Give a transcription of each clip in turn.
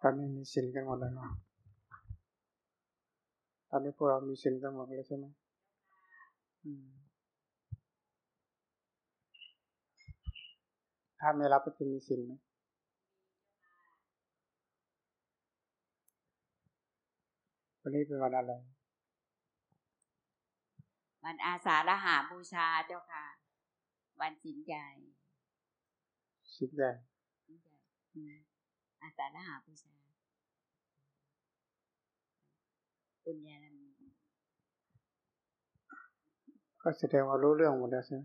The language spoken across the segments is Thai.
ตอนนี้มีสินกันหมดแล้วเนาะตอนนี้พวกเรามีสินกันหมดเลยใช่ไหมถ้าไม่รับก็จะมีสินไหมวันนี้เป็นวันอะไร วันอาสาฬหาบูชาเจ้าค่ะ วันสินใหญ่สินใหญ่ อาสาฬหาบูชาปุญญาก็แสดงว่ารู้เรื่องหมดแล้วใช่ไหม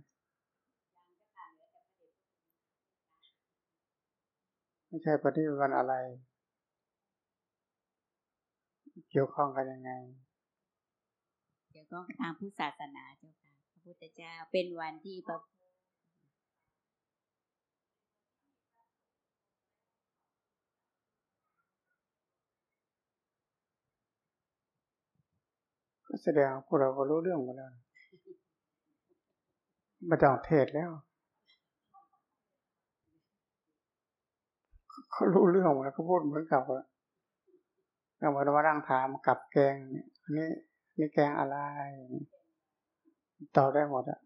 ไม่ใช่ปฏิบัติอะไร เกี่ยวข้องกันยังไง เกี่ยวข้องกับทางพุทธศาสนาเจ้าค่ะพระพุทธเจ้าเป็นวันที่พระ ก็แสดงพวกเราก็รู้เรื่องหมดแล้วมาจากเทศแล้วเขารู้เรื่องแล้วเขาพูดเหมือนกับเรามามาดังถามกับแกงเนี่ยอันนี้นี่แกงอะไรต่อได้หมดอะ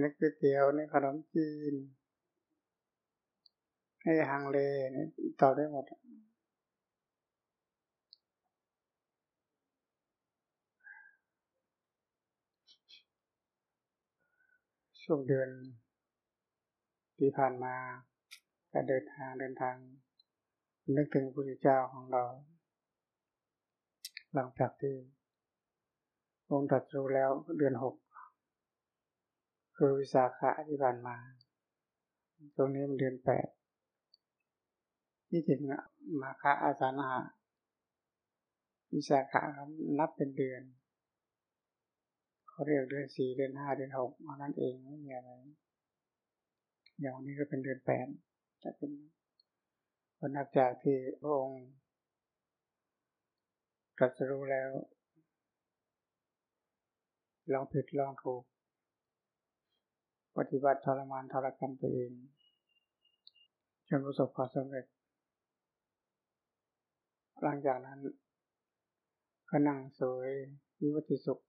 นี่คือเตี๋ยวนี่ขนมจีนให้ฮังเลนี่ต่อได้หมด ช่วงเดือนที่ผ่านมาการเดินทางเดินทาง นึกถึงพระพุทธเจ้าของเรา หลังจากที่องค์ตรัสรู้แล้วเดือนหกคือวิสาขะที่ผ่านมา ตรงนี้มันเดือนแปดที่จริงมาคะอาสานะวิสาขะนับเป็นเดือน เขาเรียกเดือนสี่เดือนห้าเดือนหกนั่นเองไม่มีอะไร อย่างนี้ก็เป็นเดือนแปดจะเป็นคนนับจากที่พระองค์ตรัสรู้แล้วลองผิดลองถูก ปฏิบัติทรมานทรกรรมตัวเองจนประสบความสำเร็จ หลังจากนั้นก็นั่งสวยวิวัติสุข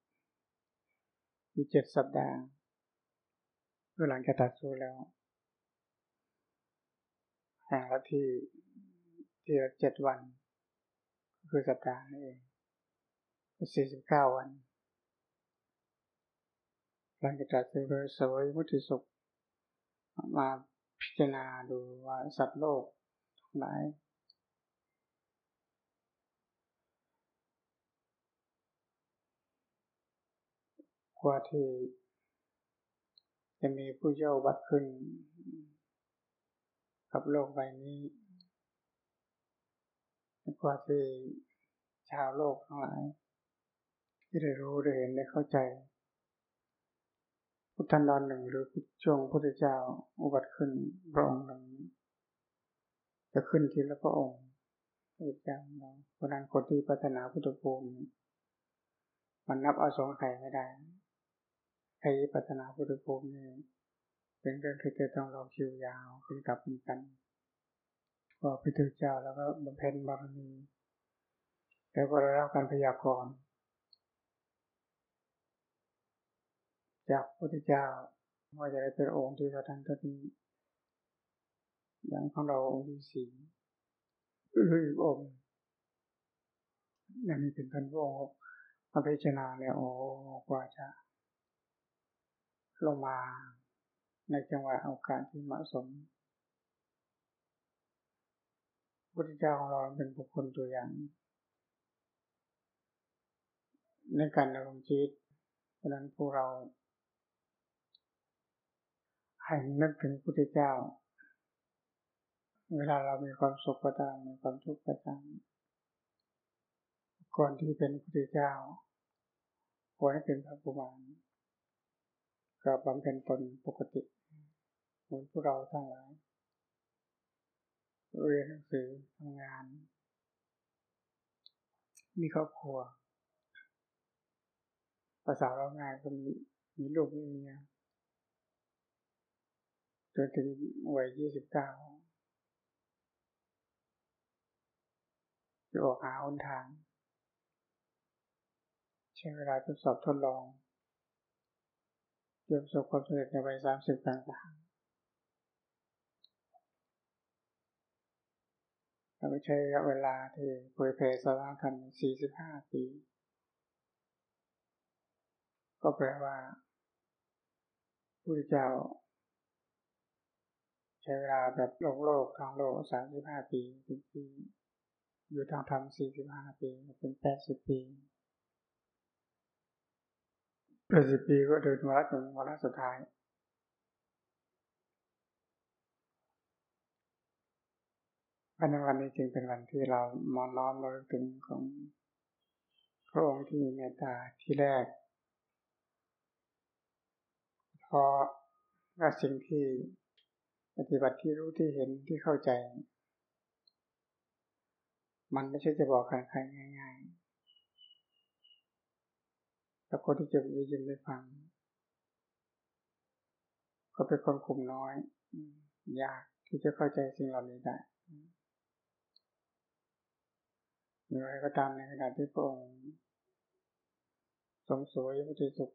อยู่เจ็ดสัปดาห์เมื่อหลังจากตัดสู้แล้วแห่งละที่ที่ละเจ็ดวัน คือสัปดาห์นี่เองสี่สิบเก้าวัน หลังจากจัดซื้อโดยสวยมุติสุข มาพิจารณาดูว่าสัตว์โลกทั้งหลาย กว่าที่จะมีผู้เจ้าบัตรขึ้น กับโลกใบนี้กว่าที่ชาวโลกทั้งหลาย ที่ได้รู้ได้เห็นได้เข้าใจ พุทธันดรหนึ่งหรือช่วงพุทธเจ้าอุบัติขึ้นพระองค์หนึ่งจะขึ้นทีละพระองค์พุทธเจ้าเราเพราะนั้นคนที่พัฒนาพุทธภูมิมันนับเอาสองไข่ไม่ได้ ใครพัฒนาพุทธภูมินี่เป็นเรื่องที่จะต้องเราคิวยาวเป็นกับเป็นกันก็พิถึเจ้าแล้วก็บำเพ็ญบารมีแล้วก็ได้รับการพยากรณ์จากพระพุทธเจ้าว่าจะได้เป็นองค์ที่สถานที่อย่างของเราองค์ที่สี่หรืออีกองค์อย่งนี้เป็นพันพระองค์มาพิจารณาเนี่ยโอ้กว่าจะ ลงมาในจังหวะโอกาสที่เหมาะสมพุทธเจ้าของเราเป็นบุคคลตัวอย่าง ในการดำรงชีวิตเพราะนั้นพวกเราให้นึกถึงพุทธเจ้า เวลาเรามีความสุขก็ตามมีความทุกข์ก็ตามก่อนที่เป็นพุทธเจ้าควรให้เป็นพระบุมาน ก็บำเพ็ญตนปกติเหมือนพวกเราทั้งหลายเรียนหนังสือทำงาน มีครอบครัว ภาษาเราง่ายก็มีมีลูกมีเมียจนถึงวัยยี่สิบเก้าจะออกหาหนทาง ใช้เวลาทดสอบทดลอง จนประสบความสำเร็จในวัยสามสิบกลางๆเราใช้ระยะเวลาที่เผยแผ่สารธรรมสี่สิบห้าปี ก็แปลว่าผู้เจ้า ใช้เวลาแบบลกโลกทางโลกสามสิบห้าปีจริงๆอยู่ทางธรรมสี่สิบห้าปีเป็นแปดสิบปี แปดสิบปีก็เดินวาระจนวาระสุดท้าย วันในวันนี้จึงเป็นวันที่เรามองน้อมเราถึงของพระองค์ที่มีเมตตาที่แรก เพราะว่าสิ่งที่ปฏิบัติที่รู้ที่เห็นที่เข้าใจ มันไม่ใช่จะบอกใครง่าย ๆแต่คนที่จะได้ยินได้ฟัง ก็เป็นคนกลุ่มน้อยยากที่จะเข้าใจสิ่งเหล่านี้ได้หรืออะไรก็ตามในขณะที่พระองค์สมสวยพระเจสุข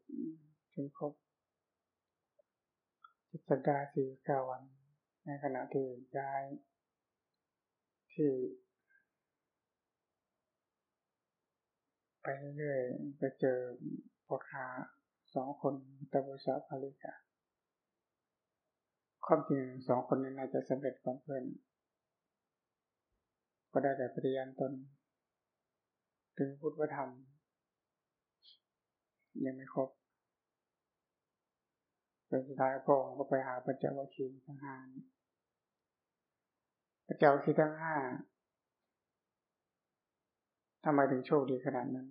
ถึงครบสัปดาห์สี่เก้าวัน ในขณะที่ย้ายที่ ไปเรื่อยๆไปเจอพ่อค้าสองคนตะบุษาภริกาความจริงสองคนนี้น่าจะสำเร็จก่อนเพื่อนก็ได้แต่ปฏิญาณตน ถึงพุทธธรรม ยังไม่ครบจนสุดท้ายพระองค์ก็ไปหาพระเจ้าวัคีทั้งห้าพระเจ้าวัคีทั้งห้า ทำไมถึงโชคดีขนาดนั้น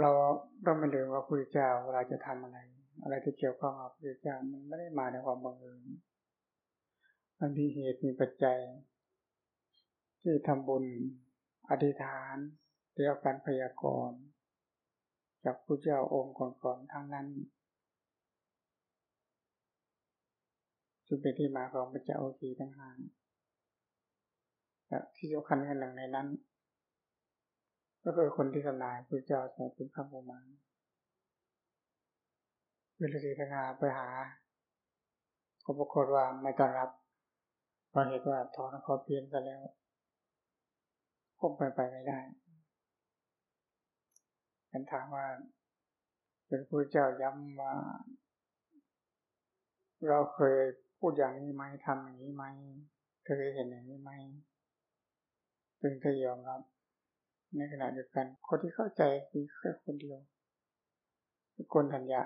เราต้องไม่ลืมว่าพระเจ้าเวลาจะทำอะไร อะไรที่เกี่ยวข้องกับพระเจ้ามันไม่ได้มาในความบังเอิญมันมีเหตุมีปัจจัย ที่ทำบุญอธิษฐานเรียกการพยากรณ์จากผู้เจ้าองค์ก่อนๆทั้งนั้นจึงเป็นที่มาของพระเจ้าโอคีทั้งห้า ที่สำคัญกันหนึ่งในนั้น ก็คือคนที่ทำนายพระเจ้าใส่เป็นพระบูมาเวลาสีทั้งาไปหาก็ปรากฏว่าไม่ต้อนรับเพราะเหตุว่าถอนคอเพียนไปแล้วคงไปไปไม่ได้ฉันถามว่าเป็นพระเจ้าย้ำว่า เราเคยพูดอย่างนี้ไหมทำอย่างนี้ไหมเคยเห็นอย่างนี้ไหม ถึงจะยอมรับ ในขณะเดียวกัน คนที่เข้าใจคือแค่คนเดียวคือคนทัญญา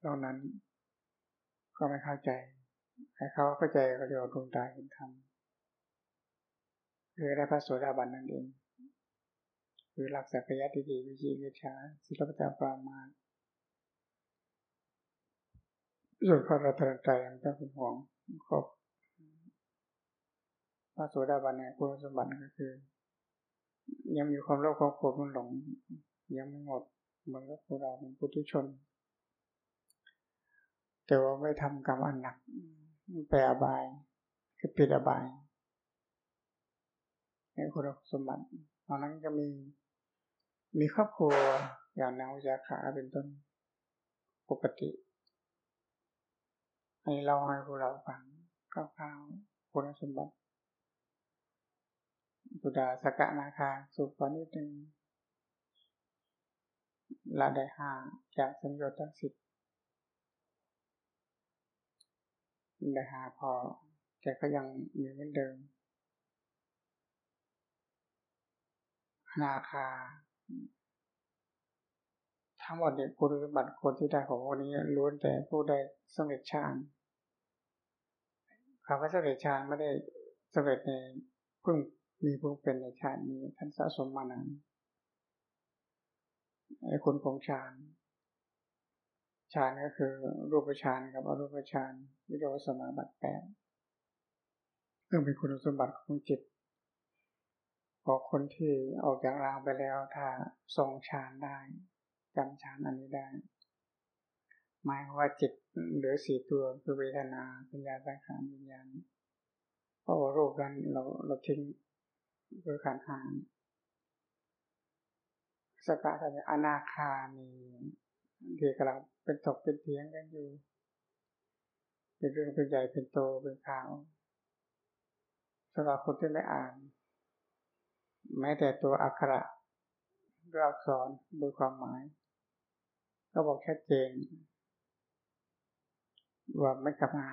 เหล่านั้นก็ไม่เข้าใจให้เขาเข้าใจก็เรียกว่าดวงตาเห็นธรรมคือได้พระโสดาบันนั่นเองคือหลักสักยะทิฏฐิวิจิกิจฉาศิลปตาปรามาส่วนพระรัตนตรัยมันก็เป็นห่วงครบ พระโสดาบันเนี่ยคุณสมบัติก็คือ ยังมีความโลภความโกรธมันหลง ยังไม่หมดเหมือนกับพวกเราเป็นปุถุชน แต่ว่าไม่ทำกรรมอันหนักไปอบายคือปิดอบายในคุณสมบัติตอนนั้นก็มีมีครอบครัวอย่างนางวิจาขาเป็นต้นปกติให้เราให้พวกเราฟังคร่าวๆคุณสมบัติ บุดาสกนาคาสุปนิหนึ่งละได้ห้าจากสัญญาทั้งสิบได้หาพอ แต่ก็ยังมีเหมือนเดิมนาคา ทั้งหมดเนี่ยคุณสมบัติคนที่ได้ของคนนี้ล้วนแต่ผู้ได้สำเร็จฌานคำว่าสำเร็จฌานไม่ได้สำเร็จในเพิ่ง มีเพิ่งเป็นในฌานนี้ท่านสะสมมานานไอ้คนของฌานฌานก็คือรูปฌานกับอรูปฌานที่เรียกว่าสมาบัติแปดซึ่งเป็นคุณสมบัติของจิตพอคนที่ออกจากรางไปแล้วถ้าทรงฌานได้จำฌานอันนี้ได้หมายว่าจิตเหลือสี่ตัวคือเวทนาปัญญาสังขารวิญญาณเพราะว่ารูปนั้นเราเราทิ้ง โดยการหานสกาตอนาคามีที่กำลังเป็นตกเป็นเทียงกันอยู่ เป็นเรื่องเป็นใหญ่เป็นโตเป็นข่าวสำหรับคนที่ไม่อ่าน แม้แต่ตัวอักขระหรืออักษรโดยความหมาย ก็บอกชัดเจน ว่าไม่กลับมา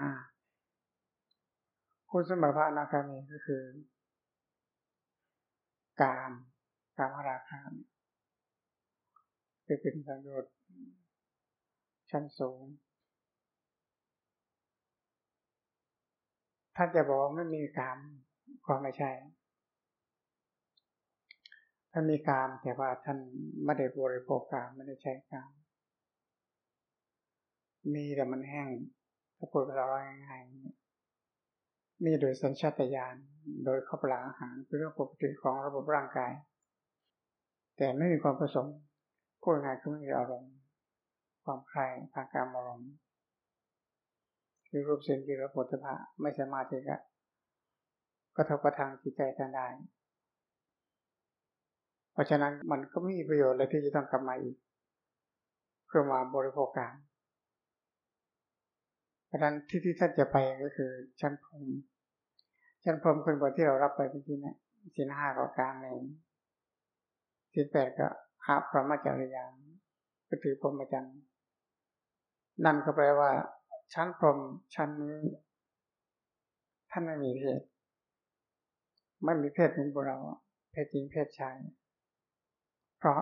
คุณสมบัติพระอนาคามีก็คือ การการมราคาจะเป็นประโยชน์ชั้นสูงท่านจะบอกว่าไม่มีกามก็ไม่ใช่ท่านมีกามแต่ว่าท่านไม่ได้บริโภคกามไม่ได้ใช้กาม มีแต่มันแห้งถ้าพูดเราง่ายๆ มีโดยสัญชาตญาณโดยข้าปลาอาหารเป็นเรื่องปกติของระบบร่างกาย แต่ไม่มีความผสมพูดง่ายคือไม่มีอารมณ์ความใคร่ทางการอารมณ์คือรูปเสียงกลิ่นรสผลิภัณฑ์ไม่สามารถที่จะกระทบกระทั่งจิตใจท่านได้ เพราะฉะนั้นมันก็ไม่มีประโยชน์เลยที่จะต้องกลับมาอีก เพื่อมาบริโภคการเพราะฉะนั้นที่ที่ท่านจะไปก็คือชั้นพรม ชั้นพรมคือบทที่เรารับไปเมื่อกี้นี่ยสินห้าก็กลางเองสินแปดก็อาพระมาจาริยาก็ถือพรหมจรรย์นั่นก็แปลว่า ชั้นพรหมชั้นนี้ท่านไม่มีเพศไม่มีเพศเหมือนพวกเรา เพศหญิงเพศชาย เพราะ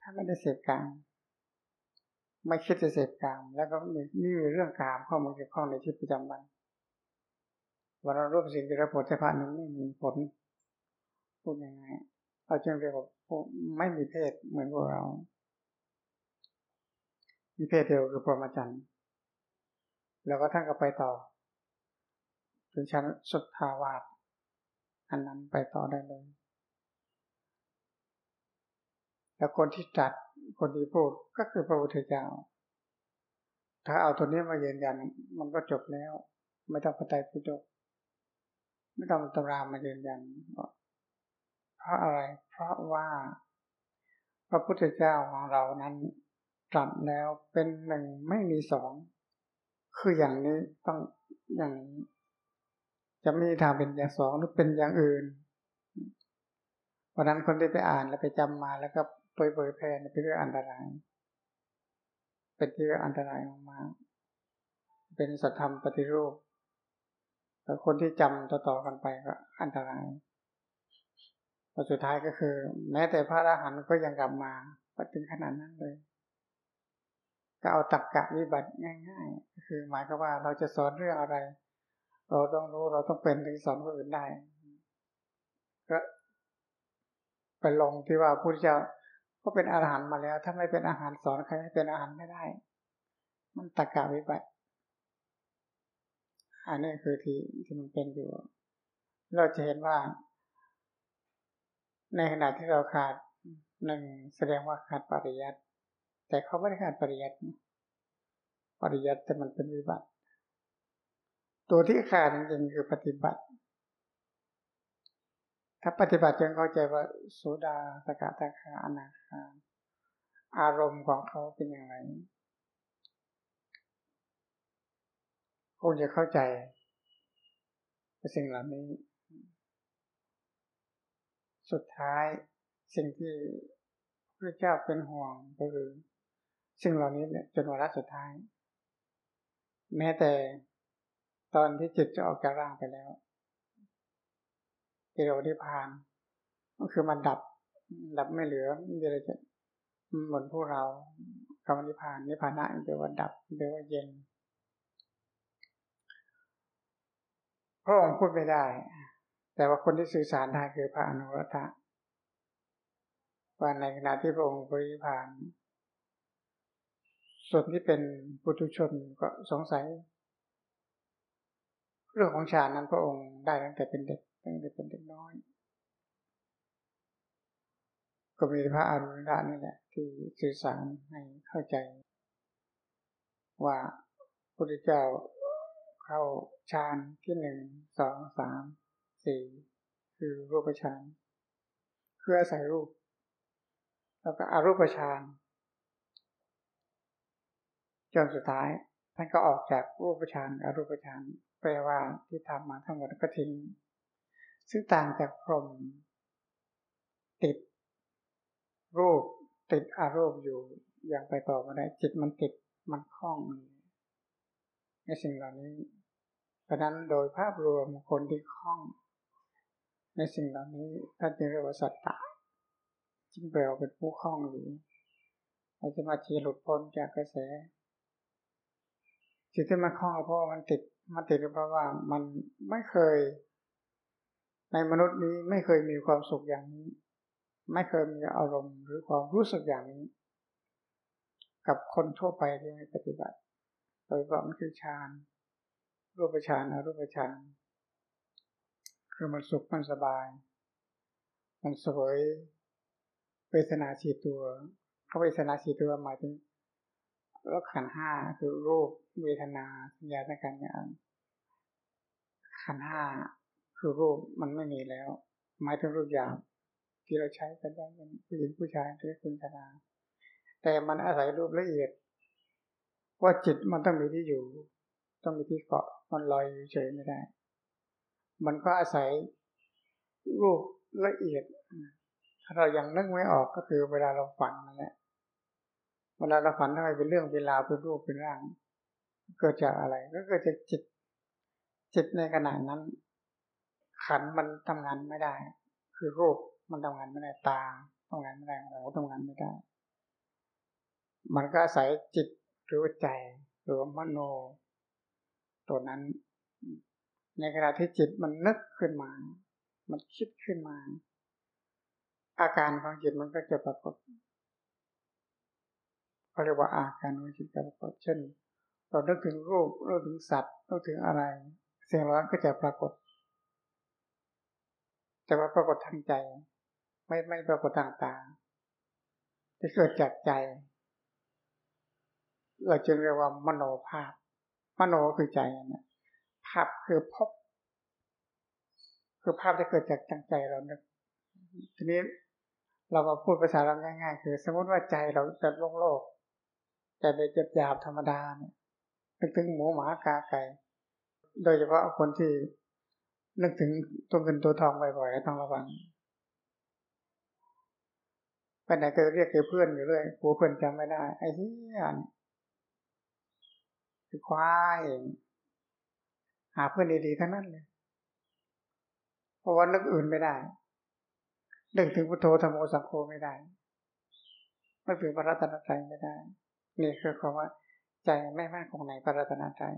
ถ้านไม่ได้เสพกามไม่คิดจะเสพกาม แล้วก็ไม่มีเรื่องกามเข้ามาเกี่ยวข้องในชีวิตประจำวัน วันเรารูปสิ่งที่เราผลใช้พระนั้นไม่มีผลพูดยังไงเราจึงเรียกว่าไม่มีเพศเหมือนพวกเรา มีเพศเดียวคือพรหมจรรย์แล้วก็ท่านก็ไปต่อถึงชั้นสุดทาวาสอันนั้นไปต่อได้เลย แล้วคนที่จัดคนที่พูดก็คือพระพุทธเจ้า ถ้าเอาตัวนี้มายืนยันมันก็จบแล้ว ไม่ต้องปฏิปิฎก ไม่ต้องตำรามายืนยันเพราะอะไร เพราะว่าพระพุทธเจ้าของเรานั้นตรัสแล้วเป็นหนึ่งไม่มีสอง คืออย่างนี้ต้องอย่างนี้ จะไม่มีทางเป็นอย่างสองหรือเป็นอย่างอื่นวันนั้นคนที่ไปอ่านแล้วไปจำมาแล้วก็เผยเผยแพร่เป็นเรื่องอันตราย เป็นเรื่องอันตรายมากๆเป็นสัตธรรมปฏิรูป แล้วคนที่จำต่อๆกันไปก็อันตรายพอสุดท้ายก็คือ แม้แต่พระอรหันต์ก็ยังกลับมาถึงขนาดนั้นเลย ก็เอาตักกะวิบัติง่ายๆคือ หมายก็ว่าเราจะสอนเรื่องอะไร เราต้องรู้เราต้องเป็นถึงสอนคนอื่นได้ ก็ไปลงที่ว่าพุทธเจ้าก็เป็นอาหารมาแล้ว ถ้าไม่เป็นอาหารสอนใครให้เป็นอาหารไม่ได้ มันตักกะวิบัติ อันนี้คือที่ที่มันเป็นอยู่ เราจะเห็นว่า ในขณะที่เราขาดหนึ่งแสดงว่าขาดปริยัติแต่เขาไม่ได้ขาดปริยัติปริยัติแต่มันเป็นวิบัติ ตัวที่ขาดจริงๆคือปฏิบัติ ถ้าปฏิบัติจงเข้าใจว่าโสดาสกตาคาอนาคาอารมณ์ของเขาเป็นอย่างไร คงจะเข้าใจสิ่งเหล่านี้ สุดท้ายสิ่งที่พระเจ้าเป็นห่วงก็คือซึ่งเหล่านี้เนี่ยจนวาระสุดท้าย แม้แต่ตอนที่จิตจะออกจากร่างไปแล้วที่เราได้ผ่าน ก็คือมันดับ ดับไม่เหลือไม่มีอะไรจะเหมือนพวกเราคำนิพพานนิพพานะแปลว่าดับแปลว่าเย็น พระองค์พูดไม่ได้ แต่ว่าคนที่สื่อสารได้คือพระอนุรัตะว่าในขณะที่พระองค์ปริพานส่วนที่เป็นปุถุชนก็สงสัย เรื่องของฌานนั้นพระองค์ได้ตั้งแต่เป็นเด็กตั้งแต่เป็นเด็กน้อย ก็มีพระอรุณดานี่แหละ ที่สื่อสารให้เข้าใจ ว่าพระพุทธเจ้าเข้า ฌานที่หนึ่งสองสามสี่คือรูปฌานคืออาศัยรูป แล้วก็อารูปฌานจนสุดท้ายท่านก็ออกจากรูปฌานอรูปฌานแปลว่าที่ทำมาทั้งหมดก็ทิ้งซึ่งต่างจากพรหมติด รูปติดอารมณ์อยู่อยังไปต่อมาได้จิตมันติดมันคล้องในสิ่งเหล่านี้ ราะนั้นโดยภาพรวมคนที่คล้อง ในสิ่งเหล่านี้ท่านจึงเรียกว่าสัตตะจึงแปลว่าเป็นผู้คล้องอยู่ไอ้ที่มาทีหลุดพ้นจากกระแสจิตที่มันคล้องเพราะมันติดมันติดเพราะว่ามันไม่เคย ในมนุษย์นี้ไม่เคยมีความสุขอย่างนี้ ไม่เคยมีอารมณ์หรือความรู้สึกอย่างนี้ กับคนทั่วไปที่ไม่ปฏิบัติโดยเฉพาะมันคือฌาน รูปฌานอรูปฌานคือมันสุขมันสบาย มันสวยเวทนาสีตัวเขาเวทนาสีตัวหมายถึงแล้วขันห้าคือรูปเวทนาสัญญาสังขารอย่างขันห้าคือรูปมันไม่มีแล้ว หมายถึงรูปอย่างที่เราใช้กันได้เป็นผู้หญิงผู้ชายที่คุณธนาแต่มันอาศัยรูปละเอียด ว่าจิตมันต้องมีที่อยู่ ต้องมีที่เกาะ มันลอยอยู่เฉยไม่ได้ มันก็อาศัยรูปละเอียด ถ้าเรายังนึกไม่ออกก็คือเวลาเราฝันนั่นแหละเวลาเราฝันทำไมเป็นเรื่องเป็นราวเป็นรูปเป็นร่าง เกิดจากอะไร ก็เกิดจากจิต จิตในขณะนั้น ขันมันทำงานไม่ได้ คือรูปมันทำงานไม่ได้ตาทำงานไม่ได้หูทำงานไม่ได้ มันก็อาศัยจิตหรือใจหรือมโน ตัวนั้น ในขณะที่จิตมันนึกขึ้นมา มันคิดขึ้นมา อาการของจิตมันก็จะปรากฏเขาเรียกว่าอาการของจิตปรากฏเช่นเรานึกถึงรูปเราถึงสัตว์เราถึงอะไรเสียงร้อนก็จะปรากฏ แต่ว่าปรากฏทางใจ ไม่ไม่ปรากฏต่างๆที่เกิดจากใจ เราจึงเรียกว่ามโนภาพ มโนคือใจนะภาพคือพบ คือภาพที่เกิดจากจังใจเรานึกทีนี้เรามาพูดภาษาเราง่าย ๆ คือ สมมติว่าใจเราจะโลกโลกใจเป็นจหยาบธรรมดาเนี่ยนึกถึงหมูหมากาไก่โดยเฉพาะคนที่นึกถึงตัวเงินตัวทองบ่อยๆต้องระวังไปไหนก็เรียกเพื่อนอยู่เรื่อยกลัวเพื่อนจำไม่ได้ไอ้เหี้ย คือคว้ายหาเพื่อนดีๆทั้งนั้นเลยเพราะว่านึกอื่นไม่ได้นึกถึงพุทโธธรรมโอสังโฆไม่ได้ไม่ถึงพระรัตนตรัยไม่ได้ นี่คือคำว่า ใจไม่มากของไหนพระรัตนตรัย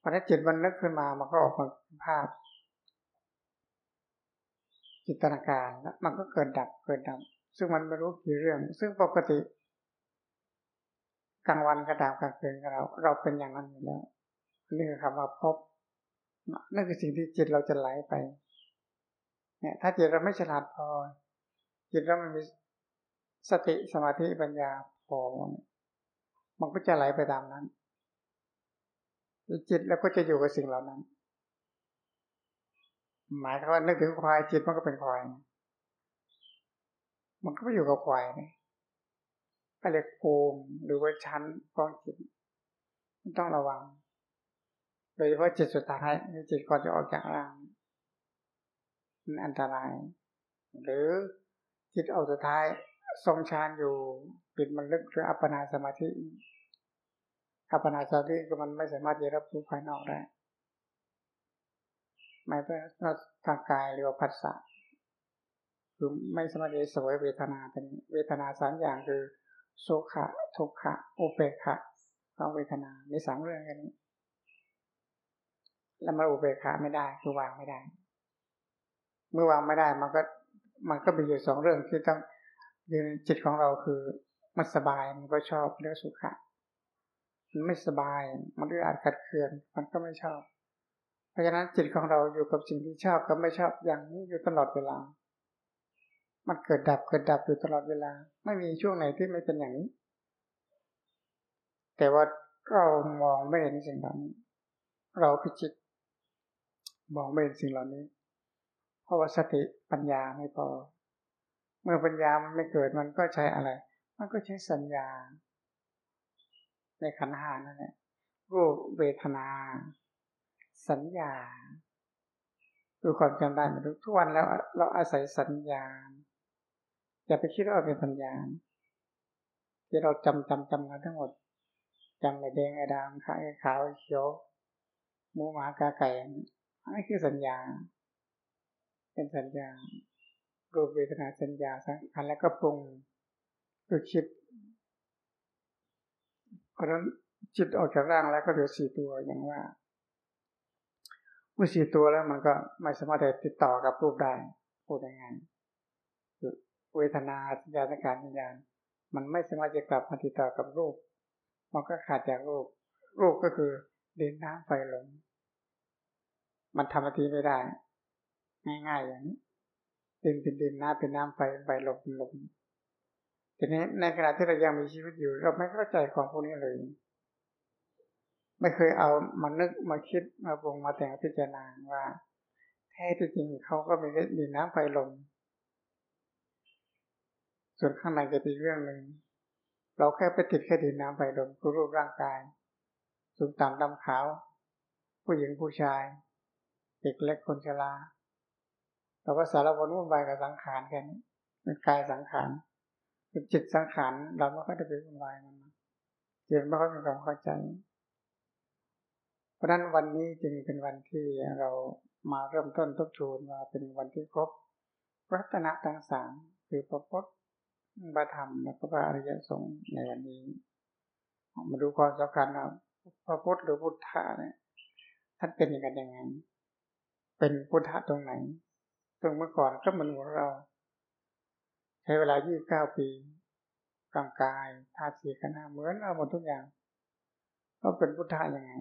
พอถ้าจิตมันนึกขึ้นมามันก็ออกมาภาพ จินตนาการแล้วมันก็เกิดดับเกิดดับ ซึ่งมันไม่รู้กี่เรื่อง ซึ่งปกติ กลางวันก็ตามกลางคืนก็เราเราเป็นอย่างนั้นอยู่แล้วนี่คือคำว่าพบนั่นคือสิ่งที่จิตเราจะไหลไป เนี่ย ถ้าจิตเราไม่ฉลาดพอ จิตเราไม่มีสติสมาธิปัญญาพอมันก็จะไหลไปตามนั้นจิตแล้วก็จะอยู่กับสิ่งเหล่านั้น หมายความว่านึกถึงควายจิตมันก็เป็นควาย มันก็ไปอยู่กับควายนี่ก็ เรียกภูมิหรือว่าชั้นกองจิตต้องระวัง โดยเฉพาะจิตสุดท้ายจิตก่อนจะออกจากร่างมันอันตราย หรือจิตออกสุดท้ายทรงฌานอยู่ปิดมันลึกหรืออัปปนาสมาธิอัปปนาสมาธิก็มันไม่สามารถจะรับรู้ภายนอกได้ไม่เป็นทางกายเรียกว่าผัสสะคือไม่สามารถจะสวยเวทนาเป็นเวทนาสามอย่างคือ สขะทุกขะอุเบกขะต้องเวทนา มีสามเรื่องกันนี้แล้วมาอุเบกขาไม่ได้คือวางไม่ได้ เมื่อวางไม่ได้มันก็มันก็มีอยู่สองเรื่องที่ต้องยืนจิตของเราคือมันสบายมันก็ชอบเรื่องสุขะมันไม่สบายมันอึดอัดขัดเคืองมันก็ไม่ชอบ เพราะฉะนั้นจิตของเราอยู่กับสิ่งที่ชอบกับไม่ชอบอย่างนี้อยู่ตลอดเวลา มันเกิดดับเกิดดับอยู่ตลอดเวลา ไม่มีช่วงไหนที่ไม่เป็นอย่างนี้ แต่ว่าเรามองไม่เห็นสิ่งเหล่านี้ เราพิจิต มองไม่เห็นสิ่งเหล่านี้ เพราะว่าสติปัญญาไม่พอ เมื่อปัญญามันไม่เกิดมันก็ใช้อะไร มันก็ใช้สัญญา ในขันหานั่นแหละรูปเวทนา สัญญาคือความจำได้มาทุกวันแล้วเราอาศัยสัญญา อย่าไปคิดว่าเป็นปัญญาที่เราจำจำจำกันทั้งหมดจำไอ้แดงไอ้ดำขาวไอ้ขาวเขียวหมูหมากาไก่อันนี้คือสัญญา เป็นสัญญารูปเวทนาสัญญาสังขารแล้วก็ปรุงคือคิดเพราะนั้นจิตออกจากร่างแล้วก็เหลือสี่ตัวอย่างว่าเมื่อสี่ตัวแล้วมันก็ไม่สามารถติดต่อกับรูปได้พูดยังไง เวทนาสัญญาสังขารวิญญาณ มันไม่สามารถจะกลับมาติดต่อกับรูป มันก็ขาดจากรูป รูปก็คือดินน้ำไฟลมมันทำอะไรไม่ได้ ง่ายๆอย่างนี้ดินเป็นดินน้ำเป็นน้ำไฟไฟลมเป็นลมทีนี้ในขณะที่เรายังมีชีวิตอยู่ เราไม่เข้าใจของพวกนี้เลย ไม่เคยเอามานึกมาคิดมาปรุงมาแต่งพิจารณาว่า แท้ที่จริงเขาก็มีดินน้ำไฟลม ส่วนข้างในจะเป็นเรื่องหนึ่ง เราแค่ไปติดแค่ดินน้ำไฟลมคือรูปร่างกายสูงต่ำดำขาว ผู้หญิงผู้ชาย เด็กเล็กคนชรา เราก็สารวนวุ่นวายกับสังขารแค่นี้เป็นกายสังขารเป็นจิตสังขารเราไม่ค่อยได้ไปวุ่นวายมันเจิตไม่ค่อยมีความเข้าใจ เพราะนั้นวันนี้จึงเป็นวันที่เรามาเริ่มต้นทบทวนว่าเป็นวันที่ครบรัตนะทั้งสามคือพระพุทธ พระธรรมและพระอริยสงฆ์ในวันนี้ มาดูความสำคัญนะพระพุทธหรือพุทธะเนี่ยท่านเป็นอย่างไรยังไง เป็นพุทธะตรงไหน ตรงเมื่อก่อนก็เหมือนของเรา ใช้เวลา 29 ปีร่างกายธาตุสีขันธ์เหมือนเราหมดทุกอย่างก็เป็นพุทธะยังไง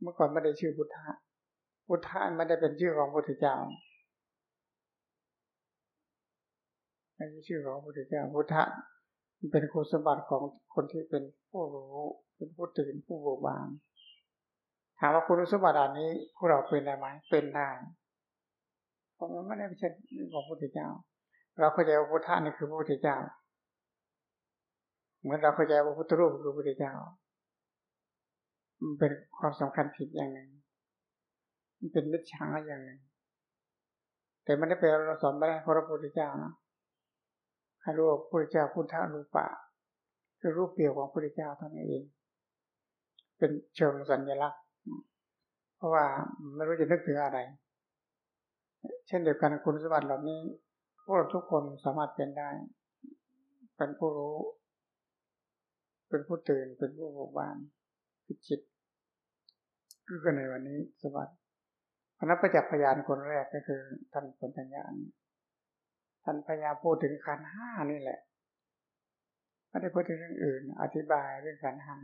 เมื่อก่อนไม่ได้ชื่อพุทธะพุทธะไม่ได้เป็นชื่อของพระพุทธเจ้า อันนี้ชื่อของพระพุทธเจ้าพุทธะเป็นคุณสมบัติของคนที่เป็นผู้รู้เป็นผู้ตื่นผู้เบิกบานถามว่าคุณสมบัติอันนี้พวกเราเป็นได้ไหมเป็นได้เพราะมันไม่ได้เป็นช่ของพระพุทธเจ้า เราเข้าใจว่าพุทธะนี่คือพระพุทธเจ้า เหมือนเราเข้าใจว่าพุทธรูปคือพระพุทธเจ้า มันเป็นความสำคัญผิดอย่างหนึ่งมันเป็นมิจฉาอย่างหนึ่งแต่ไม่ได้แปลเราสอนไม่ได้เพราะพระพุทธเจ้านะ ให้รู้ว่าพระเจ้าพุทธารูปะคือรูปเปลี่ยวของพระเจ้าเท่านั้นเอง เป็นเชิงสัญลักษณ์ เพราะว่าไม่รู้จะนึกถึงอะไร เช่นเดียวกันคุณสมบัติเหล่านี้ พวกเราทุกคนสามารถเป็นได้ เป็นผู้รู้ เป็นผู้ตื่น เป็นผู้บุกบานพิจิตคือในวันนี้สวัสดิ์พระนักประจักษ์พยานคนแรกก็คือท่านปัญญา ท่านพยายามพูดถึงขันห้านี่แหละไม่ได้พูดถึงเรื่องอื่น อธิบายเรื่องขันห้า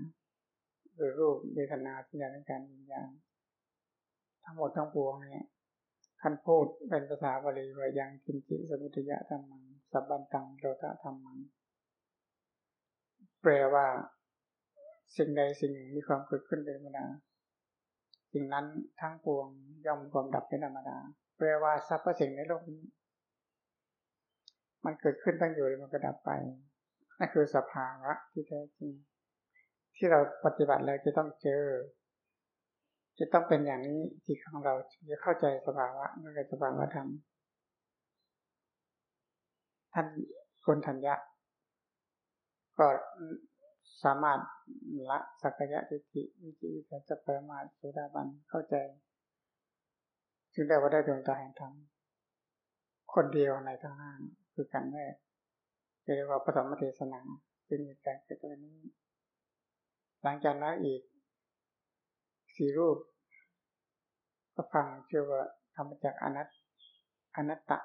หรือรูปเวทนาสัญญาในการวิญญาณทั้งหมดทั้งปวงเนี่ยท่านพูดเป็นภาษาบาลีว่ายังกินจิสมุทยะธรรมังสับบันตังโลตะธรรมัง แปลว่า สิ่งใดสิ่งหนึ่งมีความเกิดขึ้นเป็นธรรมดาสิ่งนั้นทั้งปวงย่อมความดับเป็นธรรมดา แปลว่าสรรพสิ่งในโลกนี้ มันเกิดขึ้นตั้งอยู่แล้วมันก็ดับไปนั่นคือสภาวะที่แท้จริง ที่เราปฏิบัติแล้วจะต้องเจอ จะต้องเป็นอย่างนี้ที่ของเราจะเข้าใจสภาวะนั่นคือสภาวะธรรมท่านคนทัญญะ ก็สามารถละสักยะทิฏฐิวิจิวิจะปรมาโสดาบันเข้าใจจึงได้ว่าได้ดวงตาแห่งธรรมคนเดียวในทั้งห้า คือการแรกเรียกว่าปฐมเทศนาเป็นเหตุการณ์เกิดขึ้นนี้ หลังจากนั้นอีกสี่รูปก็ฟังเชื่อว่าทำมาจากอนัตอนัตตะ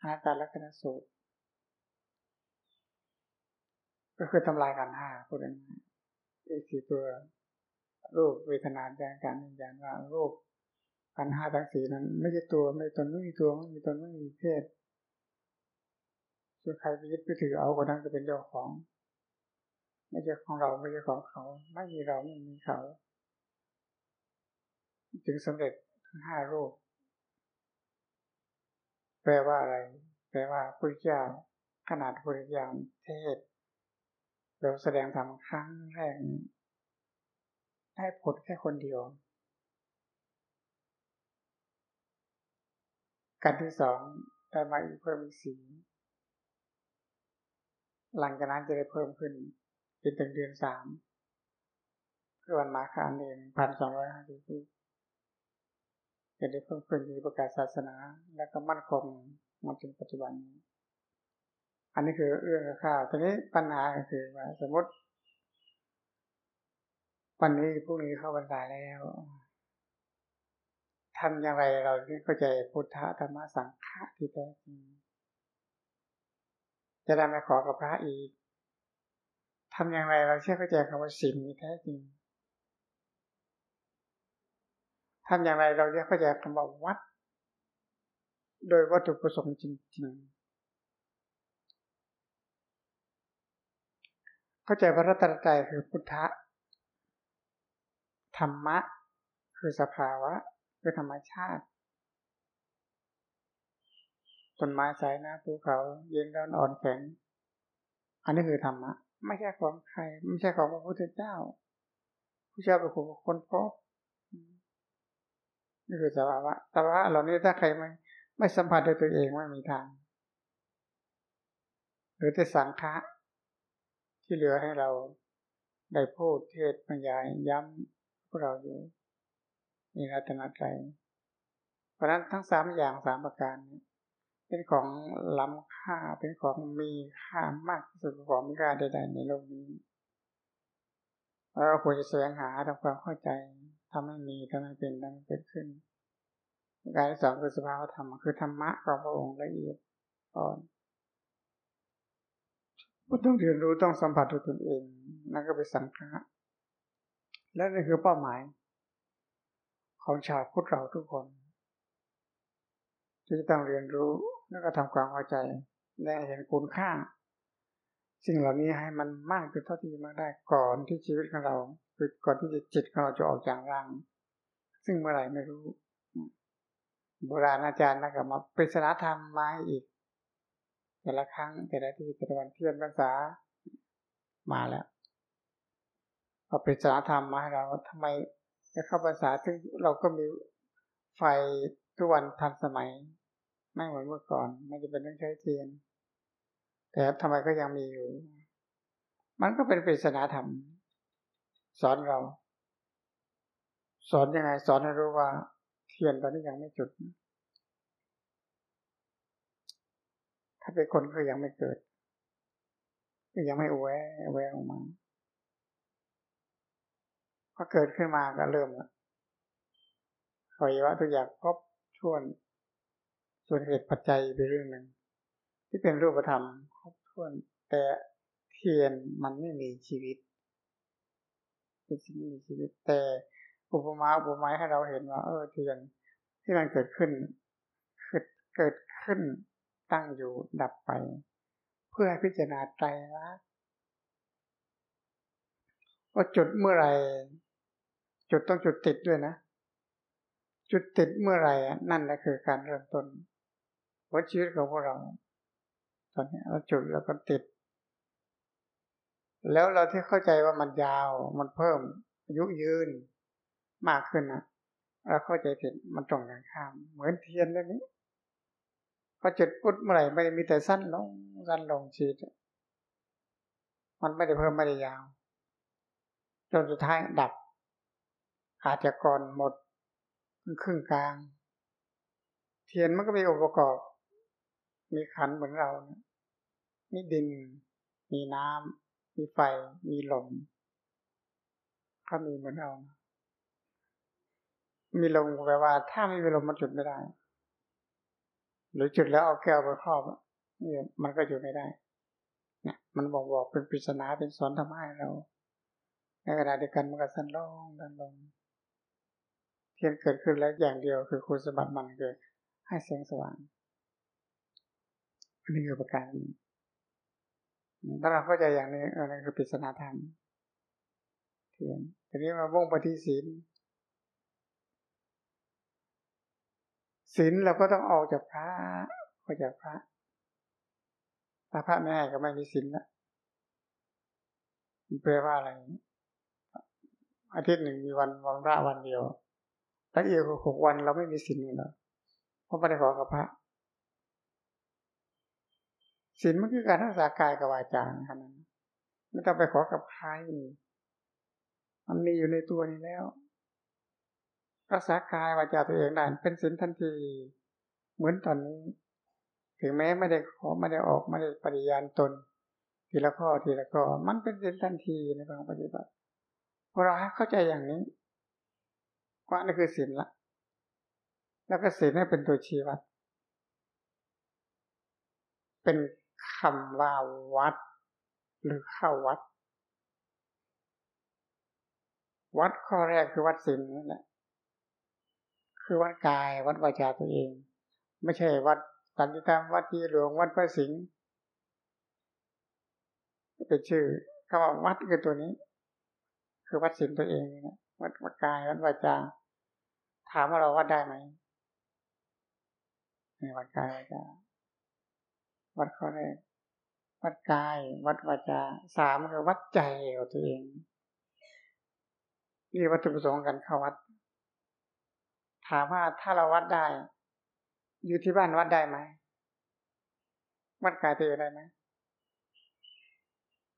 อนัตตลักษณะสูตร ก็คือทำลายกันห้าพูดง่ายอีกสี่ตัวรูปเวทนาแดงการวิญญาณว่ารูป ขันห้าทั้งสี่นั้น ไม่ใช่ตัวไม่ตนไม่มีตัวไม่มีตนไม่มีเพศส่วนใครไปยึดไปถือเอาคนนั้นจะเป็นเจ้าของ ไม่ใช่ของเราไม่ใช่ของเขา ไม่มีเราไม่มีเขา จึงสำเร็จทั้งห้ารูป แปลว่าอะไร แปลว่าพุทธเจ้าขนาดพุทธเจ้าเทศเราแสดงธรรมครั้งแรกได้ผลแค่คนเดียว การที่สองได้มาอีกเพิ่มอีกสี่หลังจากนั้นจะได้เพิ่มขึ้นเป็นถึงเดือนสามคือวันมาคานเองพันสองร้อยห้าสิบจะได้เพิ่มขึ้นในประกาศศาสนา และก็มั่นคงมาถึงปัจจุบันนี้อันนี้คือเรื่องข้าวทีนี้ปัญหาคือว่าสมมติ วันนี้พรุ่งนี้เข้าบรรดาแล้ว ทำอย่างไรเราเข้าใจพุทธธรรมสังฆะที่แท้จริงจะได้ไม่ขอกับพระอีกทำอย่างไรเราเชื่อเข้าใจคำว่าศีลที่แท้จริงทำอย่างไรเราจะเข้าใจคำว่าวัด โดยวัตถุประสงค์จริง ๆ เข้าใจพระรัตนตรัยคือพุทธธรรมะ คือสภาวะ คือธรรมชาติต้นไม้ใสนะภูเขาเย็นร้อนอ่อนแข็ง อันนี้คือธรรมะ ไม่ใช่ของใคร ไม่ใช่ของพระพุทธเจ้าพระเจ้าเป็นคนพบนี่คือสภาวะสภาวะเหล่านี้ถ้าใครไม่ไม่สัมผัสด้วยตัวเองไม่มีทาง หรือแต่สังฆะที่เหลือให้เราได้พูดเทศบรรยายย้ำพวกเราอยู่ มีรัตนตรัยเพราะนั้นทั้งสามอย่างสามประการนี้เป็นของล้ำค่าเป็นของมีค่ามากที่สุดของมีค่าใดๆในโลกนี้เราควรจะแสวงหาทำความเข้าใจทำให้มีทำให้เป็นทำให้เกิดขึ้นการที่สองคือสภาวธรรมคือธรรมะของพระองค์ละเอียดอ่อนต้องเรียนรู้ต้องสัมผัสด้วยตนเองนั่นก็เป็นสังฆะและนี่คือเป้าหมาย ของชาวพุทธเราทุกคน ที่จะต้องเรียนรู้แล้วก็ทำความเข้าใจและเห็นคุณค่า สิ่งเหล่านี้ให้มันมากจนเท่าที่มาได้ก่อนที่ชีวิตของเราคือก่อนที่จะจิตของเราจะออกจากร่าง ซึ่งเมื่อไหร่ไม่รู้โบราณอาจารย์นะกับมาปริศนาธรรมมาอีก แต่ละครั้งแต่ละที่แต่ละวันเทียนภาษามาแล้วพอปริศนาธรรมมาให้เราทำไม จะเข้าภาษาซึ่งเราก็มีไฟทุกวันทันสมัย ไม่เหมือนเมื่อก่อน ไม่จะเป็นต้องใช้เทียน แต่ทำไมก็ยังมีอยู่ มันก็เป็นปริศนาธรรม สอนเรา สอนยังไง สอนให้รู้ว่า เทียนตอนนี้ยังไม่จุด ถ้าเป็นคนก็ยังไม่เกิด ก็ยังไม่อวแววออกมา พอเกิดขึ้นมาก็เริ่มอวัยวะทุกอย่างครบถ้วน ส่วนเหตุปัจจัยเป็นเรื่องหนึ่ง ที่เป็นรูปธรรมครบถ้วน แต่เทียนมันไม่มีชีวิตเป็นสิ่งไม่มีชีวิต แต่อุปมาอุปไมยให้เราเห็นว่า เออเทียนที่มันเกิดขึ้นเกิดเกิดขึ้นตั้งอยู่ดับไป เพื่อให้พิจารณาใจรักว่าจุดเมื่อไร จุดต้องจุดติดด้วยนะ จุดติดเมื่อไหร่นั่นแหละคือการเริ่มต้นวัชีวิตของพวกเรา ตอนนี้เราจุดแล้วก็ติด แล้วเราที่เข้าใจว่ามันยาวมันเพิ่มอายุยืนมากขึ้นนะเราเข้าใจผิดมันตรงกันข้าม เหมือนเทียนเรื่องนี้พอจุดปุ๊บเมื่อไหร่ไม่ได้มีแต่สั้นลงสั้นลงชีวิตมันไม่ได้เพิ่มไม่ได้ยาวจนสุดท้ายดับ อาจจะก่อนหมดครึ่งกลาง เทียนมันก็มีองค์ประกอบ มีขันเหมือนเรานะมีดิน มีน้ำมีไฟ มีลมก็มีเหมือนเรา มีลมแปลว่า ถ้าไม่มีลมมันจุดไม่ได้ หรือจุดแล้วเอาแก้วไปครอบเนี่ยมันก็จุดไม่ได้เนี่ยมันบอกบอกเป็นปริศนาเป็นสอนทำให้เรา ในขณะเดียวกันมันก็สั้นลงสั้นลง ทียนเกิดขึ้นแล้วอย่างเดียวคือคุณสมบัติมันเกิดให้แสงสว่างอันนี้คือประการถ้าเราเข้าใจอย่างนี้เออนั่นคือปริศนาธรรมเทียนทีนี้มาว่งปฏิศีลศีลเราก็ต้องออกจากพระออกจากพระถ้าพระไม่ให้ก็ไม่มีศีลละแปลว่าอะไรอาทิตย์หนึ่งมีวันวันพระวันเดียว ตั้งเอียวหกวันเราไม่มีศีลนี่หรอเพราะไม่ได้ขอกับพระศีลมันคือการรักษากายกับวาจาครับนั้นไม่ต้องไปขอกับใครมันมีอยู่ในตัวนี้แล้ว รักษากายวาจาตัวเองได้เป็นศีลทันที เหมือนตอนนี้ ถึงแม้ไม่ได้ขอไม่ได้ออกไม่ได้ปฏิญาณตน ทีละข้อทีละข้อมันเป็นศีลทันทีในการปฏิบัติพอเราเข้าใจอย่างนี้ ว่านี่คือศีลละ แล้วก็ศีลนี่เป็นตัวชี้วัด เป็นคำว่าวัด หรือเข้าวัด วัดข้อแรกคือวัดศีลนั่แหละคือวัดกายวัดวาจาตัวเอง ไม่ใช่วัดสันติธรรมวัดที่หลวงวัดพระสิงห์เป็นชื่อคำว่าวัดคือตัวนี้ คือวัดศีลตัวเองนะวัดวัดกายวัดวาจา ถามว่าเราวัดได้ไหมในวัดกายวาจาวัดข้อแรกวัดกาย วัดวาจาสามคือวัดใจของตัวเองนี่วัตถุประสงค์กันเข้าวัด ถามว่าถ้าเราวัดได้ อยู่ที่บ้านวัดได้ไหมวัดกายตัวเองได้ไหม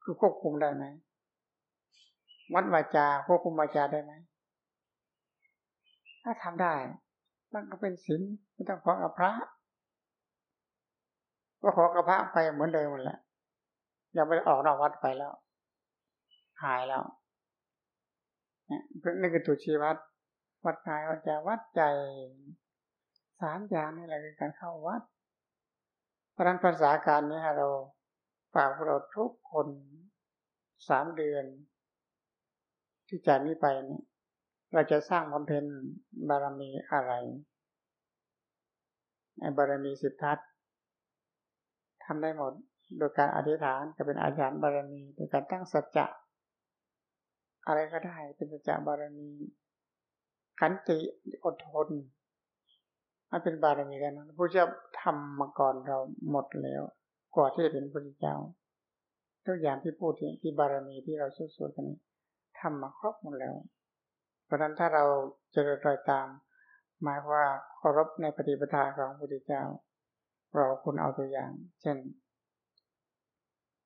คือควบคุมได้ไหมวัดวาจาควบคุมวาจาได้ไหม ถ้าทำได้ มันก็เป็นศีลไม่ต้องขอกับพระก็ขอกับพระไปเหมือนเดิมหมดแหละยังไม่ได้ออกนอกวัดไปแล้ว หายแล้วนี่คือตัวชีวัด วัดกายวัดใจวัดใจสามอย่างนี่แหละคือการเข้าวัดเพราะนั้นภาษาการนี้เราฝากพวกเราทุกคนสามเดือน ที่จากนี้ไปเนี่ย เราจะสร้างบำเพ็ญบารมีอะไรในบารมีสิบทัศทำได้หมด โดยการอธิษฐานจะเป็นอาจารย์บารมี โดยการตั้งสัจจะอะไรก็ได้เป็นสัจจะบารมีขันติอดทนมันเป็นบารมีกันนะผู้เจ้าทำมาก่อนเราหมดแล้ว กว่าที่จะเป็นพระเจ้าทุกอย่างที่พูดที่บารมีที่เราสวดกันนี้ทำมาครบหมดแล้ว ราะฉะนั้นถ้าเราจะรอยตาม หมายว่าเคารพในปฏิปทาของพระพุทธเจ้า เราคุณเอาตัวอย่าง เช่น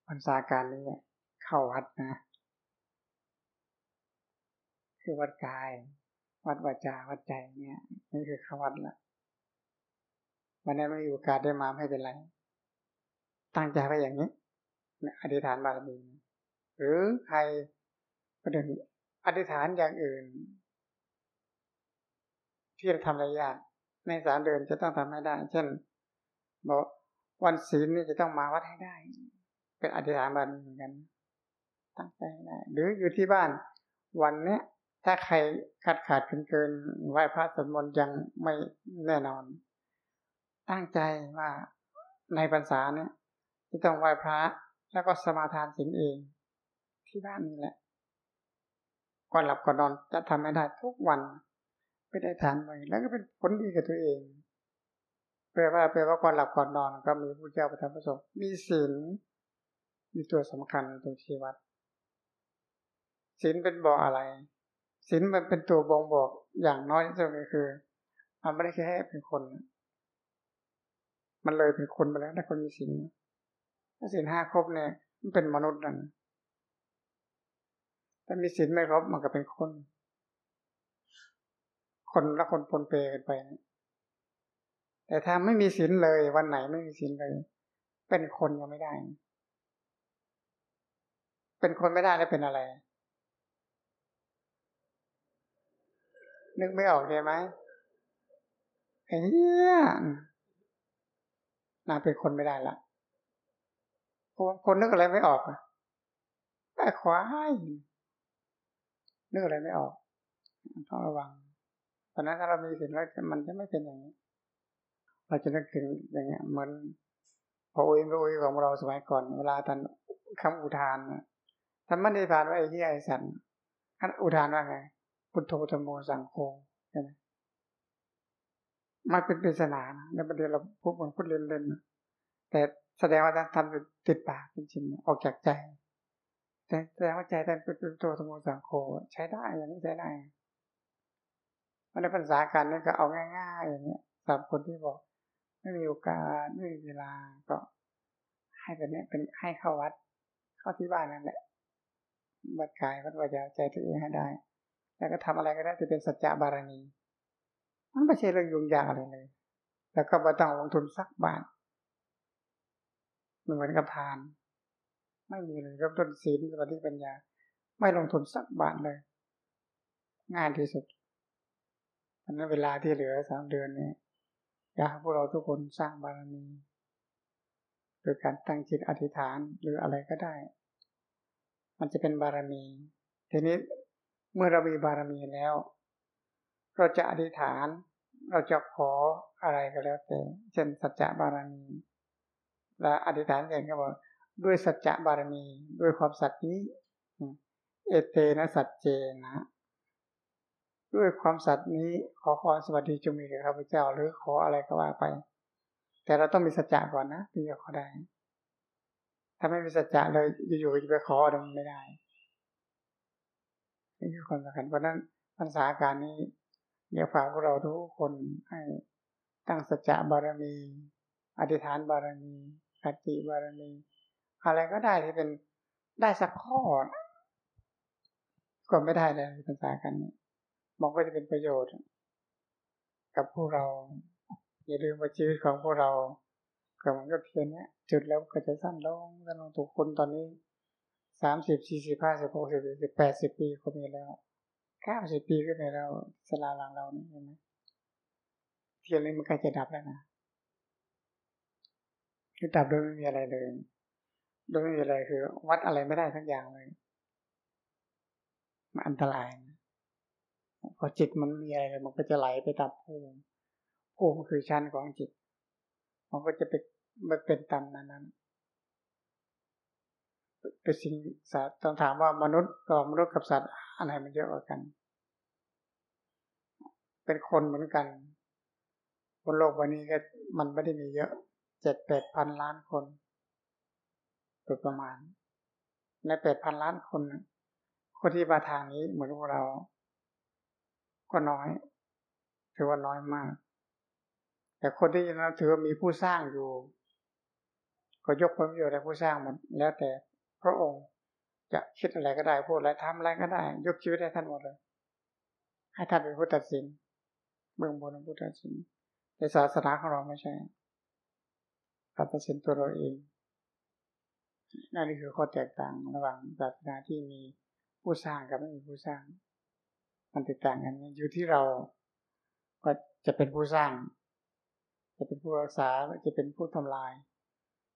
พรรษาการนี้เข้าวัดนะ คือวัดกาย วัดวาจาวัดใจเนี่ยนี่คือเข้าวัดละวันนี้ไม่มีโอกาสได้มาไม่เป็นไร ตั้งใจไว้อย่างนี้อธิษฐานบารมีหรือใครก็ถึง อธิษฐานอย่างอื่น ที่จะทำอะยากในสามเดือนจะต้องทำให้ได้ เช่นบอกวันศีลนี่จะต้องมาวัดให้ได้ เป็นอธิษฐานบารมีเหมือนกัน ตั้งใจได้หรืออยู่ที่บ้าน วันเนี้ยถ้าใครขาดขาดเกินเกินไหว้พระสวดมนต์ยังไม่แน่นอน ตั้งใจว่าในพรรษาเนี้ยจะต้องไหว้พระแล้วก็สมาทานศีลเอง ที่บ้านนี่แหละ ก่อนหลับก่อนนอนจะทำให้ได้ทุกวันไม่ได้ทานไปแล้วก็เป็นผลดีกับตัวเองแปลว่าแปลว่าก่อนหลับก่อนนอนก็มีผู้เจ้าประทับประสบมีศีลมีตัวสำคัญตัวชี้วัดศีลเป็นบอกอะไรศีลมันเป็นตัวบ่งบอกอย่างน้อยที่สุดก็คือ มันไม่ได้แค่เป็นคน มันเลยเป็นคนไปแล้วถ้าคนมีศีลถ้าศีลห้าครบเนี่ยมันเป็นมนุษย์นั่น ถ้ามีศีลไม่ครบมันก็เป็นคน คนละคนปนเปกันไป แต่ถ้าไม่มีศีลเลย วันไหนไม่มีศีลเลย เป็นคนยังไม่ได้ เป็นคนไม่ได้แล้วเป็นอะไร นึกไม่ออกใช่ไหมไอ้เนี่ยนาเป็นคนไม่ได้ละคนนึกอะไรไม่ออกอะไอ้ควาย นึกอะไรไม่ออกต้องระวังเพราะนั้นถ้าเรามีสิ่งแล้วมันจะไม่เป็นอย่างนี้ เราจะนึกถึงอย่างเงี้ยเหมือนพอโอ้ยก็โอ้ยของเราสมัยก่อน เวลาท่านคำอุทานท่านไม่ได้ผ่านว่าไอ้ที่ไอ้สันท่านอุทานว่าไงพุทโธธโมสังโฆใช่ไหมมันเป็นปริศนานะในประเด็นเราพูดเหมือนพูดเล่นๆแต่แสดงว่าท่านทำติดปากจริงๆออกจากใจ แสดงว่าใจท่านเป็นตัวธโมสังโฆใช้ได้อย่างนี้ใช้ได้มันในภาษาการนี่ก็เอาง่ายๆอย่างเงี้ยสำหรับคนที่บอก ไม่มีโอกาสไม่มีเวลาก็ให้เป็นเนี้ยเป็นให้เข้าวัด เข้าที่บ้านนั่นแหละวัดกายวัดวาจาใจตัวเองให้ได้ แล้วก็ทำอะไรก็ได้ที่เป็นสัจจะบารมีมันไม่ใช่เรื่องยุ่งยากอะไรเลย แล้วก็ไม่ต้องลงทุนสักบาทเหมือนกับทาน ไม่มีเลยเริ่มต้นศีลสมาธิปัญญา ไม่ลงทุนสักบาทเลย ง่ายที่สุดอันนั้นเวลาที่เหลือสามเดือนนี้อยากให้พวกเราทุกคนสร้างบารมีโดยการตั้งจิตอธิษฐานหรืออะไรก็ได้ มันจะเป็นบารมี ทีนี้เมื่อเรามีบารมีแล้ว เราจะอธิษฐาน เราจะขออะไรก็แล้วแต่เช่นสัจจะบารมี และอธิษฐานเองก็บอก ด้วยสัจจะบารมี ด้วยความสัตย์นี้ เอเตนะสัจเจนะ ด้วยความสัตย์นี้ขอความสวัสดีจงมีแก่ข้าพเจ้าหรือขออะไรก็ว่าไป แต่เราต้องมีสัจจะก่อนนะถึงจะขอได้ ถ้าไม่มีสัจจะเลยอยู่ๆจะไปขอมันไม่ได้นี่คือความสำคัญเพราะนั้นพรรษาการนี้เดี๋ยวฝากพวกเราทุกคนให้ตั้งสัจจะบารมี อธิษฐานบารมีคติบารมี อะไรก็ได้ที่เป็นได้สักข้อก็ไม่ได้เลยภาษากันนี้มันก็จะเป็นประโยชน์ กับพวกเรา อย่าลืมว่าชีวิตของพวกเราก็มันก็เพียงนี้จุดแล้วก็จะสั้นลงสั้นลงทุกคนตอนนี้สามสิบสี่สิบห้าสิบหกสิบสิบแปดสิบปีก็มีแล้วเก้าสิบปีก็มีแล้วสลาหลังเราเนี่เห็นไหมเทียนนี้มันใกล้จะดับแล้วนะคือดับโดยไม่มีอะไรเลย โดยไม่มีอะไรคือ วัดอะไรไม่ได้ทั้งอย่างเลยมันอันตรายนะพอจิตมันมีอะไรมันก็จะไหลไปตามภูมิภูมิคือชั้นของจิต มันก็จะไปมันเป็นตามนั้นนั้นเป็นสิ่งสัตว์ต้องถามว่ามนุษย์กับมนุษย์กับสัตว์อะไรมันเยอะกว่ากัน เป็นคนเหมือนกันบนโลกวันนี้ก็มันไม่ได้มีเยอะเจ็ดแปดพันล้านคน โดยประมาณ ในแปดพันล้านคน คนที่มาทางนี้เหมือนพวกเรา ก็น้อยถือว่าน้อยมาก แต่คนที่นะถือว่ามีผู้สร้างอยู่ ก็ยกผลประโยชน์ให้ผู้สร้างหมดแล้วแต่พระองค์จะคิดอะไรก็ได้พูดอะไรทำอะไรก็ได้ ยกชีวิตให้ท่านหมดเลย ให้ท่านเป็นผู้ตัดสินเบื้องบนเป็นผู้ตัดสินในศาสนาของเราไม่ใช่การตัดสินตัวเราเอง นั่นคือข้อแตกต่างระหว่างศาสนาที่มีผู้สร้างกับไม่มีผู้สร้าง มันแตกต่างกันอยู่ที่เราก็จะเป็นผู้สร้าง จะเป็นผู้รักษาจะเป็นผู้ทำลาย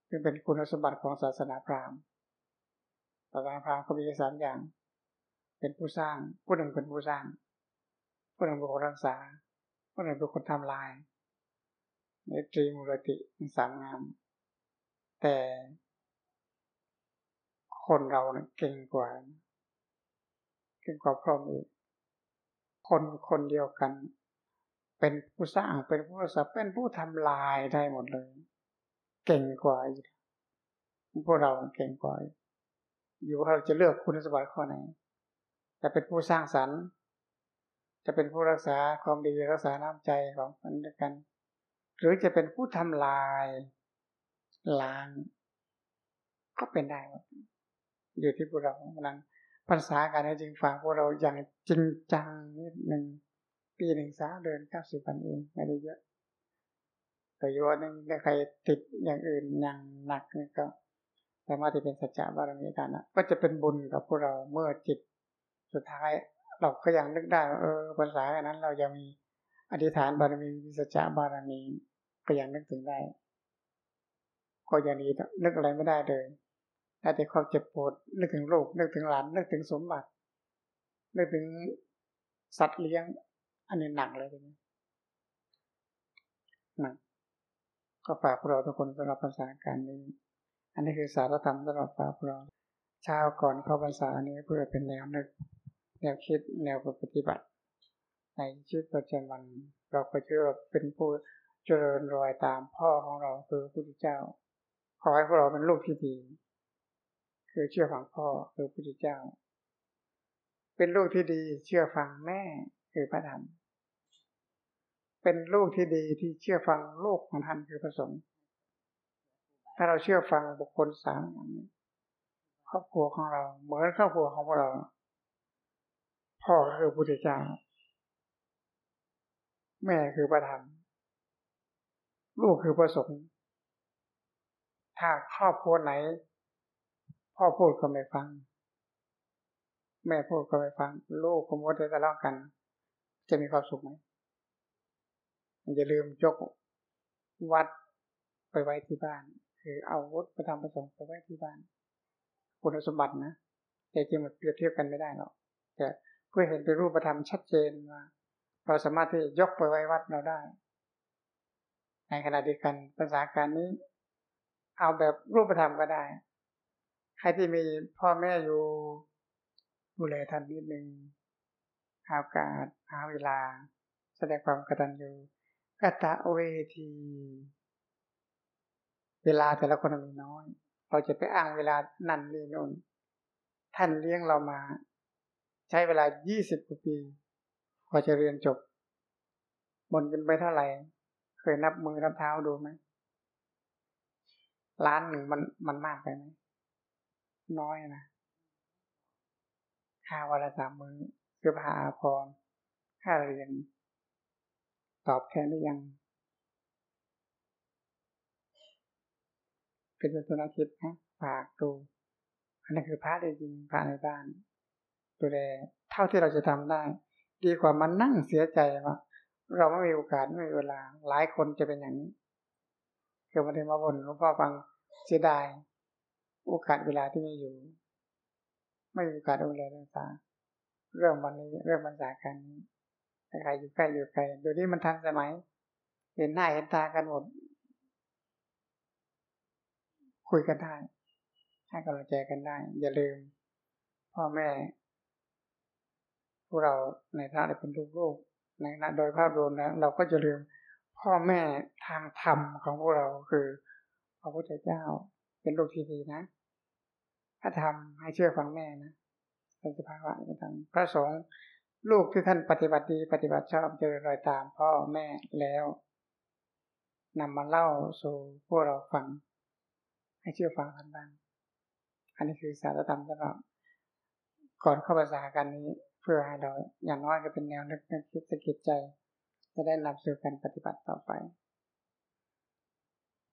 ซึ่งเป็นคุณสมบัติของศาสนาพราหมณ์ศาสนาพราหมณ์ก็มีสามอย่าง เป็นผู้สร้าง ผู้หนึ่งเป็นผู้สร้าง ผู้หนึ่งเป็นคนรักษา ผู้หนึ่งเป็นคนทำลายในตรีมูลติสามงาม แต่ คนเราเนี่ยเก่งกว่า เก่งกว่าพร้อมอีกคนคนเดียวกัน เป็นผู้สร้างเป็นผู้สับเป็นผู้ทำลายได้หมดเลย เก่งกว่าอีกพวกเราเก่งกว่าอยู่เราจะเลือกคุณสมบัติข้อไหนจะเป็นผู้สร้างสรรค์ จะเป็นผู้รักษาความดีรักษาน้ำใจของกันด้วยกัน หรือจะเป็นผู้ทำลายล้าง ก็เป็นได้หมด อยู่ที่พวกเรากำลังภาษาการให้จริงฟังพวกเราอย่างจริงจังนิดหนึ่งปีหนึ่งสาเดือนเก้าสิบวันเองไม่ได้เยอะแต่ยอดนึงถ้าใครติดอย่างอื่นอย่างหนักนี่ก็สามารถที่เป็นสัจจะบารมีได้นะก็จะเป็นบุญกับพวกเราเมื่อจิตสุดท้ายเราก็ยังนึกได้เออภาษาอันนั้นเรายังมีอธิษฐานบารมีสัจจะบารมีก็ยังนึกถึงได้ก็อย่างนี้นึกอะไรไม่ได้เลย ได้แต่ความเจ็บปวดนึกถึงลูกนึกถึงหลานนึกถึงสมบัตินึกถึงสัตว์เลี้ยง อันนี้หนักเลยทีนี้หนักก็ฝากพวกเราทุกคนสำหรับภาษาการนี้ อันนี้คือสารธรรมสำหรับฝากพวกเราเช้าก่อนเข้าภาษานี้เพื่อเป็นแนวนึก แนวคิดแนวปฏิบัติ ในชีวิตประจำวัน เราก็เชื่อเป็นผู้เจริญรอยตามพ่อของเราคือพระพุทธเจ้า ขอให้พวกเราเป็นลูกที่ดี คือเชื่อฟังพ่อคือพระพุทธเจ้า เป็นลูกที่ดีเชื่อฟังแม่คือพระธรรมเป็นลูกที่ดีที่เชื่อฟังลูกของท่านคือพระสงฆ์ถ้าเราเชื่อฟังบุคคลสามอย่างนี้ครอบครัวของเราเหมือนครอบครัวของพวกเรา พ่อคือพระพุทธเจ้า แม่คือพระธรรมลูกคือพระสงฆ์ถ้าครอบครัวไหน พ่อพูดก็ไม่ฟัง แม่พูดก็ไม่ฟัง ลูกก็มัวแต่ทะเลาะกัน จะมีความสุขไหมอย่าลืมยกวัดไปไว้ที่บ้าน คือเอาวัดประธรรมประสงค์ไปไว้ที่บ้าน คุณสมบัตินะแต่จริงมันเปรียบเทียบกันไม่ได้หรอกแต่เพื่อเห็นเป็นรูปธรรมชัดเจนว่าเราสามารถที่ยกไปไว้วัดเราได้ ในขณะเดียวกันภาษาการนี้ เอาแบบรูปธรรมก็ได้ ใครที่มีพ่อแม่อยู่ดูแลท่านนิดนึงหาโอกาสหาเวลา แสดงความกตัญญูกตะเวที เวลาแต่ละคนมีน้อย เราจะไปอ้างเวลานั่นนี่นู่นท่านเลี้ยงเรามา ใช้เวลายี่สิบกว่าปีพอจะเรียนจบ บนกันไปเท่าไหร่ เคยนับมือนับเท้าดูไหมล้านหนึ่งมันมันมากไปไหม น้อยนะค่าวันละสามมือเสื้อผ้าอาภรณ์ค่าเรียน ตอบแทนหรือยัง เป็นตัวนคิดนะฝากดูอันนี้คือพระได้จริงพระในบ้านดูแลเท่าที่เราจะทำได้ ดีกว่ามันนั่งเสียใจว่าเราไม่มีโอกาสไม่มีเวลา หลายคนจะเป็นอย่างนี้คือมาเรียนมาบนหลวงพ่อฟังเสียดาย โอกาสเวลาที่ไม่อยู่ ไม่มีโอกาสดูแลรักษาเรื่องวันนี้เรื่องบรรษาการนี้ใครอยู่ใกล้อยู่ไกลเดี๋ยวนี้มันทันสมัย เห็นหน้าเห็นตากันหมด คุยกันได้ ให้กำลังใจกันได้ อย่าลืม พ่อแม่ พวกเราในฐานะเป็นลูกๆในนะโดยภาพรวมแล้วเราก็จะลืมพ่อแม่ทางธรรมของพวกเราคือพระพุทธเจ้าเป็นลูกที่ดีนะ ถ้าทำให้เชื่อฟังแม่นะเป็นสภาวะก็ทำพระสงฆ์ลูกที่ท่านปฏิบัติดีปฏิบัติชอบจอรอยตามพ่อแม่แล้วนำมาเล่าสู่พวกเราฟัง ให้เชื่อฟังกันบ้างอันนี้คือสารธรรมสำหรับก่อนเข้าภาษากันนี้ เพื่อให้เราอย่างน้อยก็เป็นแนวนึกคิดสกิดใจ จะได้นำสู่การปฏิบัติต่อไป